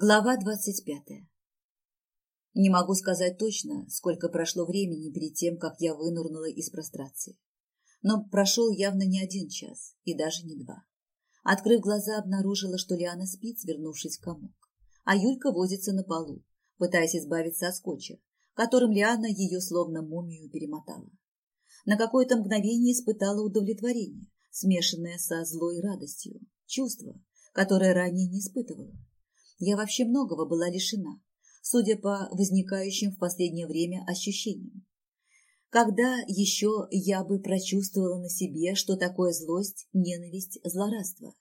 Глава двадцать пятая. Не могу сказать точно, сколько прошло времени перед тем, как я вынурнула из прострации. Но прошел явно не один час, и даже не два. Открыв глаза, обнаружила, что Лиана спит, свернувшись в комок, а Юлька возится на полу, пытаясь избавиться от скотча, которым Лиана ее словно мумию перемотала. На какое-то мгновение испытала удовлетворение, смешанное со злой радостью, чувство, которое ранее не испытывала я вообще многого была лишена, судя по возникающим в последнее время ощущениям. Когда еще я бы прочувствовала на себе, что такое злость, ненависть, злорадство?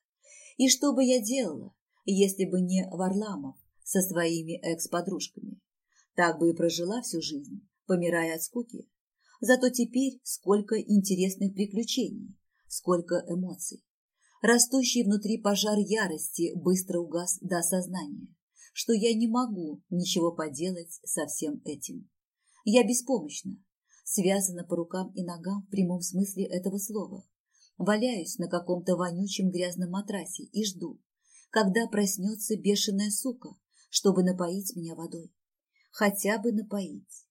И что бы я делала, если бы не Варламов со своими экс-подружками? Так бы и прожила всю жизнь, помирая от скуки. Зато теперь сколько интересных приключений, сколько эмоций. Растущий внутри пожар ярости быстро угас до осознания, что я не могу ничего поделать со всем этим. Я беспомощна, связана по рукам и ногам в прямом смысле этого слова. Валяюсь на каком-то вонючем грязном матрасе и жду, когда проснется бешеная сука, чтобы напоить меня водой. Хотя бы напоить.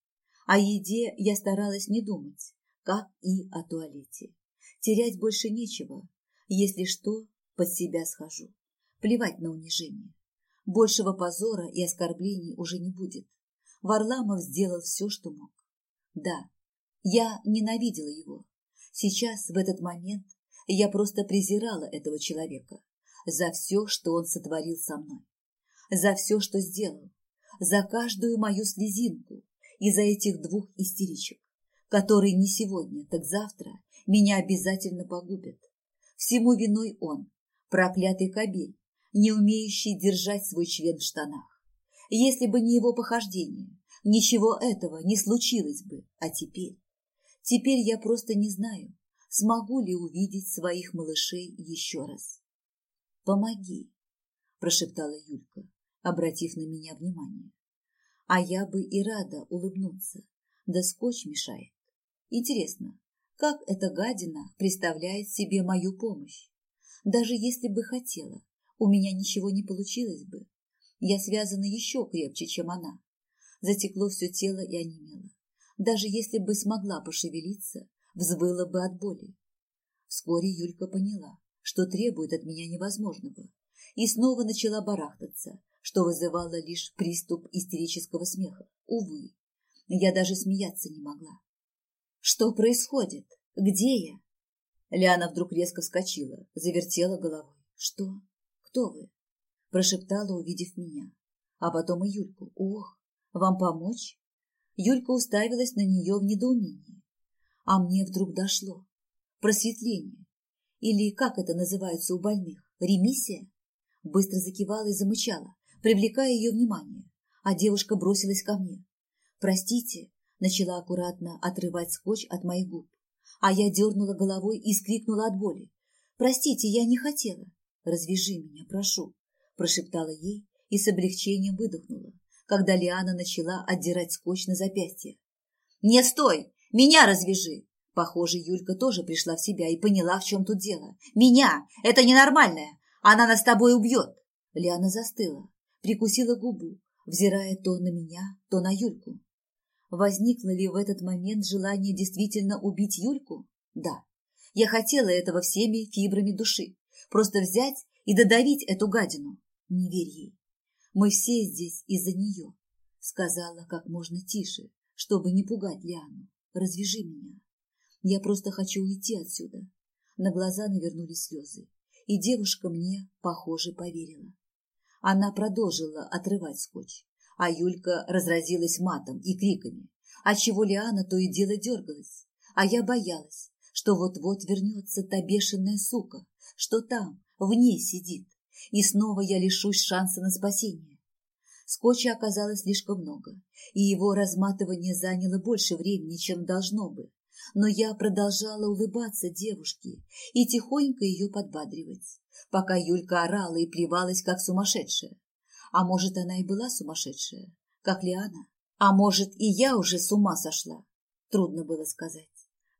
О еде я старалась не думать, как и о туалете. Терять больше нечего, если что, под себя схожу. Плевать на унижение. Большего позора и оскорблений уже не будет. Варламов сделал все, что мог. Да, я ненавидела его. Сейчас, в этот момент, я просто презирала этого человека за все, что он сотворил со мной, за все, что сделал, за каждую мою слезинку и за этих двух истеричек, которые не сегодня, так завтра меня обязательно погубят. Всему виной он, проклятый кобель, не умеющий держать свой член в штанах. Если бы не его похождение, ничего этого не случилось бы. А теперь? Теперь я просто не знаю, смогу ли увидеть своих малышей еще раз. «Помоги», – прошептала Юлька, обратив на меня внимание. А я бы и рада улыбнуться, да скотч мешает. Интересно, как эта гадина представляет себе мою помощь? Даже если бы хотела, у меня ничего не получилось бы. Я связана еще крепче, чем она. Затекло все тело и онемело. Даже если бы смогла пошевелиться, взвыла бы от боли. Вскоре Юлька поняла, что требует от меня невозможного, и снова начала барахтаться, что вызывало лишь приступ истерического смеха. Увы, я даже смеяться не могла. Что происходит? Где я? Лиана вдруг резко вскочила, завертела головой. Что? Кто вы? Прошептала, увидев меня. А потом и Юльку. Ох, вам помочь? Юлька уставилась на нее в недоумении. А мне вдруг дошло. Просветление. Или как это называется у больных? Ремиссия? Быстро закивала и замычала, привлекая ее внимание. А девушка бросилась ко мне. «Простите, начала аккуратно отрывать скотч от моих губ. А я дернула головой и скрикнула от боли. «Простите, я не хотела». «Развяжи меня, прошу», – прошептала ей и с облегчением выдохнула, когда Лиана начала отдирать скотч на запястье. «Не стой! Меня развяжи!» Похоже, Юлька тоже пришла в себя и поняла, в чем тут дело. «Меня! Это ненормальное! Она нас с тобой убьет!» Лиана застыла, прикусила губу, взирая то на меня, то на Юльку. Возникло ли в этот момент желание действительно убить Юльку? Да. Я хотела этого всеми фибрами души. Просто взять и додавить эту гадину. Не верь ей. Мы все здесь из-за нее. Сказала как можно тише, чтобы не пугать Лиану. Развяжи меня. Я просто хочу уйти отсюда. На глаза навернулись слезы. И девушка мне, похоже, поверила. Она продолжила отрывать скотч а Юлька разразилась матом и криками, отчего Лиана то и дело дергалась, а я боялась, что вот-вот вернется та бешеная сука, что там, в ней сидит, и снова я лишусь шанса на спасение. Скотча оказалось слишком много, и его разматывание заняло больше времени, чем должно бы. Но я продолжала улыбаться девушке и тихонько ее подбадривать, пока Юлька орала и плевалась, как сумасшедшая. А может, она и была сумасшедшая, как Лиана? А может, и я уже с ума сошла? Трудно было сказать.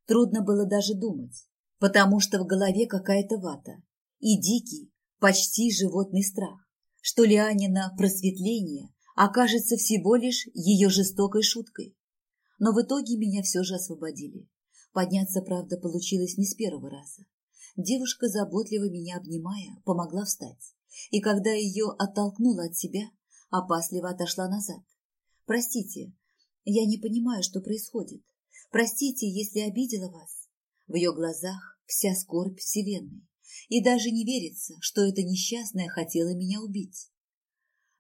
Трудно было даже думать, потому что в голове какая-то вата и дикий, почти животный страх, что Лианина просветление окажется всего лишь ее жестокой шуткой. Но в итоге меня все же освободили. Подняться, правда, получилось не с первого раза. Девушка, заботливо меня обнимая, помогла встать. И когда ее оттолкнула от себя, опасливо отошла назад. «Простите, я не понимаю, что происходит. Простите, если обидела вас». В ее глазах вся скорбь вселенной. И даже не верится, что эта несчастная хотела меня убить.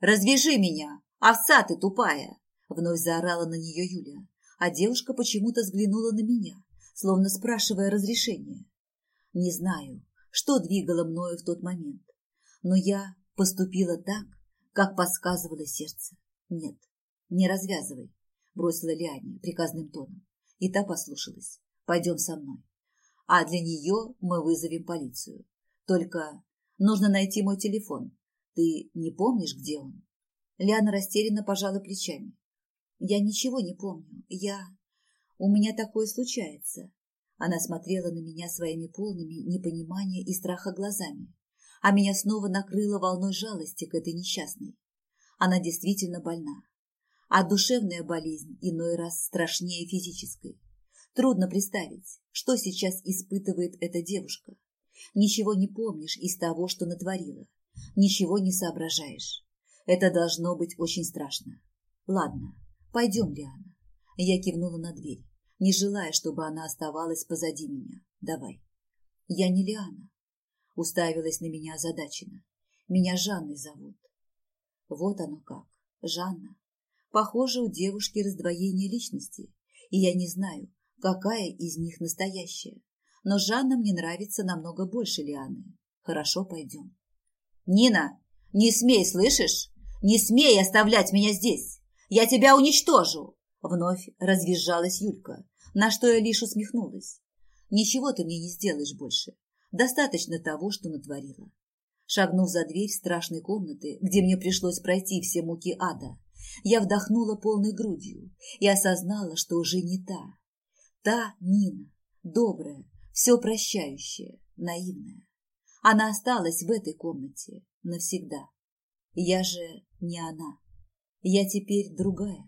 «Развяжи меня, овца ты тупая!» Вновь заорала на нее Юлия, а девушка почему-то взглянула на меня, словно спрашивая разрешения. Не знаю, что двигало мною в тот момент, но я поступила так, как подсказывало сердце. Нет, не развязывай, бросила Лиане приказным тоном. И та послушалась. Пойдем со мной. А для нее мы вызовем полицию. Только нужно найти мой телефон. Ты не помнишь, где он? Лиана растерянно пожала плечами. Я ничего не помню. Я... У меня такое случается. Она смотрела на меня своими полными непонимания и страха глазами, а меня снова накрыло волной жалости к этой несчастной. Она действительно больна, а душевная болезнь иной раз страшнее физической. Трудно представить, что сейчас испытывает эта девушка. Ничего не помнишь из того, что натворила, ничего не соображаешь. Это должно быть очень страшно. Ладно, пойдем, Лиана. Я кивнула на дверь не желая, чтобы она оставалась позади меня. Давай. Я не Лиана. Уставилась на меня озадаченно. Меня Жанной зовут. Вот оно как. Жанна. Похоже, у девушки раздвоение личности, и я не знаю, какая из них настоящая. Но Жанна мне нравится намного больше Лианы. Хорошо, пойдем. Нина, не смей, слышишь? Не смей оставлять меня здесь. Я тебя уничтожу. Вновь развизжалась Юлька, на что я лишь усмехнулась. Ничего ты мне не сделаешь больше. Достаточно того, что натворила. Шагнув за дверь страшной комнаты, где мне пришлось пройти все муки ада, я вдохнула полной грудью и осознала, что уже не та. Та Нина, добрая, все прощающая, наивная. Она осталась в этой комнате навсегда. Я же не она. Я теперь другая.